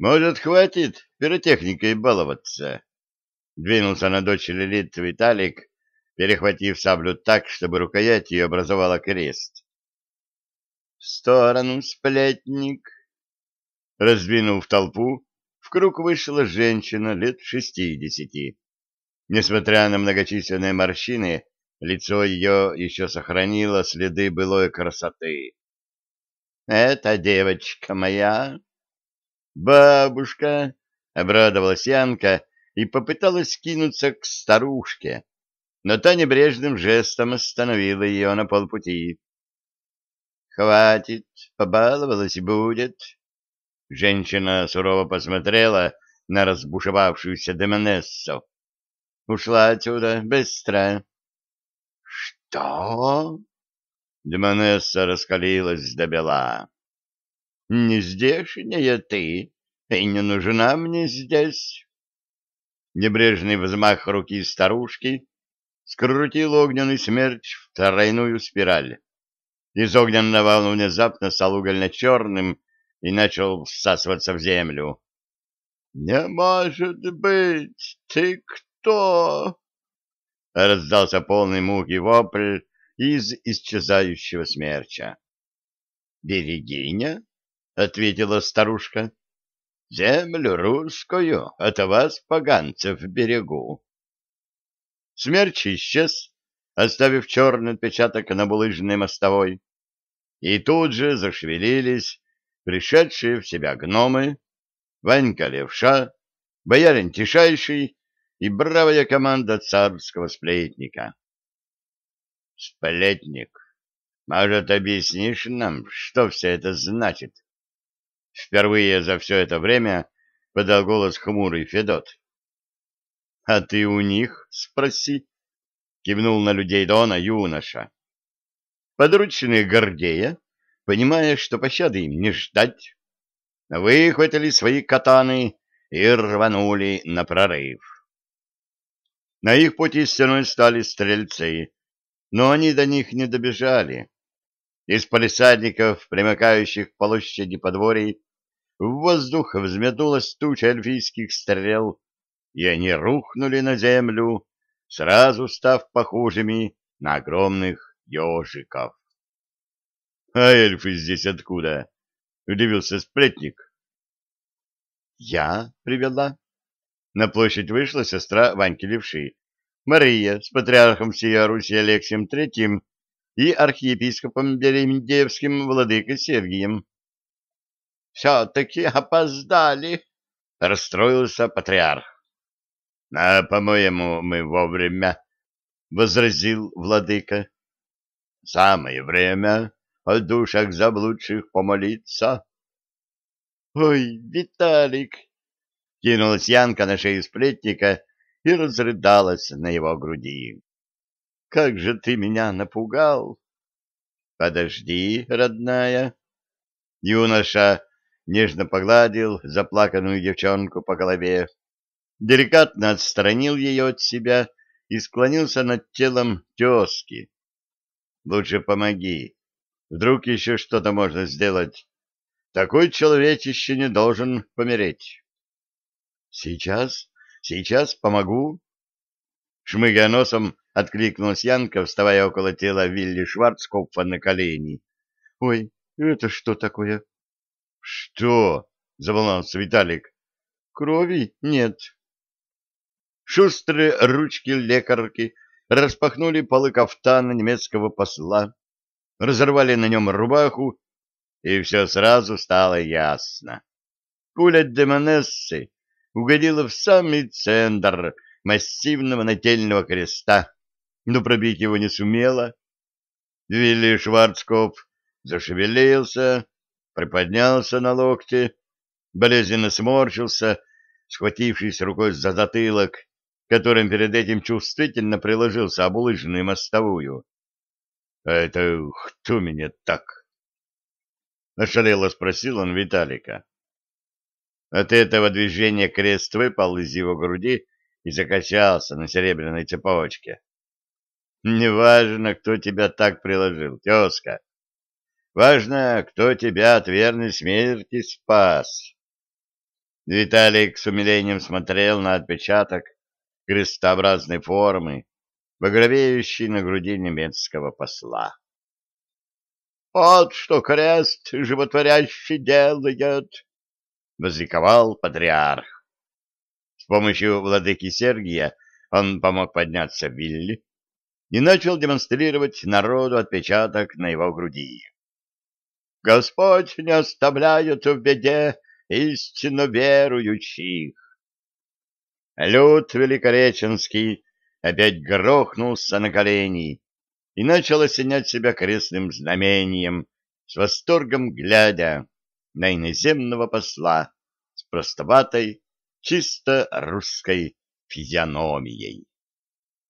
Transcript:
Может, хватит пиротехникой баловаться? Двинулся на дочь Лилит Виталик, перехватив саблю так, чтобы рукоять ее образовала крест. — В сторону, сплетник! Раздвинув толпу, в круг вышла женщина лет шестидесяти. Несмотря на многочисленные морщины, лицо ее еще сохранило следы былой красоты. — Это девочка моя, «Бабушка!» — обрадовалась Янка и попыталась кинуться к старушке, но та небрежным жестом остановила ее на полпути. «Хватит, побаловалась будет». Женщина сурово посмотрела на разбушевавшуюся демонессу. «Ушла отсюда быстро». «Что?» Демонесса раскалилась до бела. Не здешняя ты, и не нужна мне здесь. Небрежный взмах руки старушки скрутил огненный смерч в тройную спираль. Из огненного он внезапно стал угольно-черным и начал всасываться в землю. — Не может быть! Ты кто? — раздался полный муки вопль из исчезающего смерча. — Берегиня? — ответила старушка. — Землю русскую от вас, поганцев, берегу. Смерч исчез, оставив черный отпечаток на булыжной мостовой, и тут же зашевелились пришедшие в себя гномы, Ванька Левша, боярин Тишайший и бравая команда царского сплетника. — Сплетник, может, объяснишь нам, что все это значит? Впервые за все это время подал голос хмурый Федот. — А ты у них спроси, — кивнул на людей Дона юноша. Подручные Гордея, понимая, что пощады им не ждать, выхватили свои катаны и рванули на прорыв. На их пути стеной стали стрельцы, но они до них не добежали. Из полисадников, примыкающих к площади подворий, в воздух взметнулась туча эльфийских стрел, и они рухнули на землю, сразу став похожими на огромных ежиков. — А эльфы здесь откуда? — удивился сплетник. — Я привела. На площадь вышла сестра Ваньки Левши, Мария с патриархом всей Руси Алексием Третьим и архиепископом Беремдеевским владыкой Сергием. — Все-таки опоздали, — расстроился патриарх. — А, по-моему, мы вовремя, — возразил владыка. — Самое время о душах заблудших помолиться. — Ой, Виталик! — кинулась Янка на шею сплетника и разрыдалась на его груди. Как же ты меня напугал! Подожди, родная. Юноша нежно погладил заплаканную девчонку по голове, деликатно отстранил ее от себя и склонился над телом тезки. Лучше помоги. Вдруг еще что-то можно сделать. Такой человечище не должен помереть. Сейчас, сейчас помогу. Шмыгая носом, Откликнулась Янка, вставая около тела Вилли Шварцкопфа на колени. — Ой, это что такое? — Что? — заволновался Виталик. — Крови нет. Шустрые ручки лекарки распахнули полы кафтана немецкого посла, разорвали на нем рубаху, и все сразу стало ясно. Пуля демонессы угодила в самый центр массивного нательного креста, но пробить его не сумела. Вилли Шварцкопф зашевелился, приподнялся на локте, болезненно сморщился, схватившись рукой за затылок, которым перед этим чувствительно приложился об улыжную мостовую. — А это кто меня так? — ошалело спросил он Виталика. От этого движения крест выпал из его груди и закачался на серебряной цепочке. Неважно, кто тебя так приложил, тезка. Важно, кто тебя от верной смерти спас. Виталик с умилением смотрел на отпечаток крестообразной формы, багровеющий на груди немецкого посла. «Вот что крест животворящий делает!» — возликовал патриарх. Помощью владыки Сергия он помог подняться Вилли и начал демонстрировать народу отпечаток на его груди. «Господь не оставляет в беде истинно верующих!» Люд Великореченский опять грохнулся на колени и начал осенять себя крестным знамением, с восторгом глядя на иноземного посла с простоватой, чисто русской физиономией.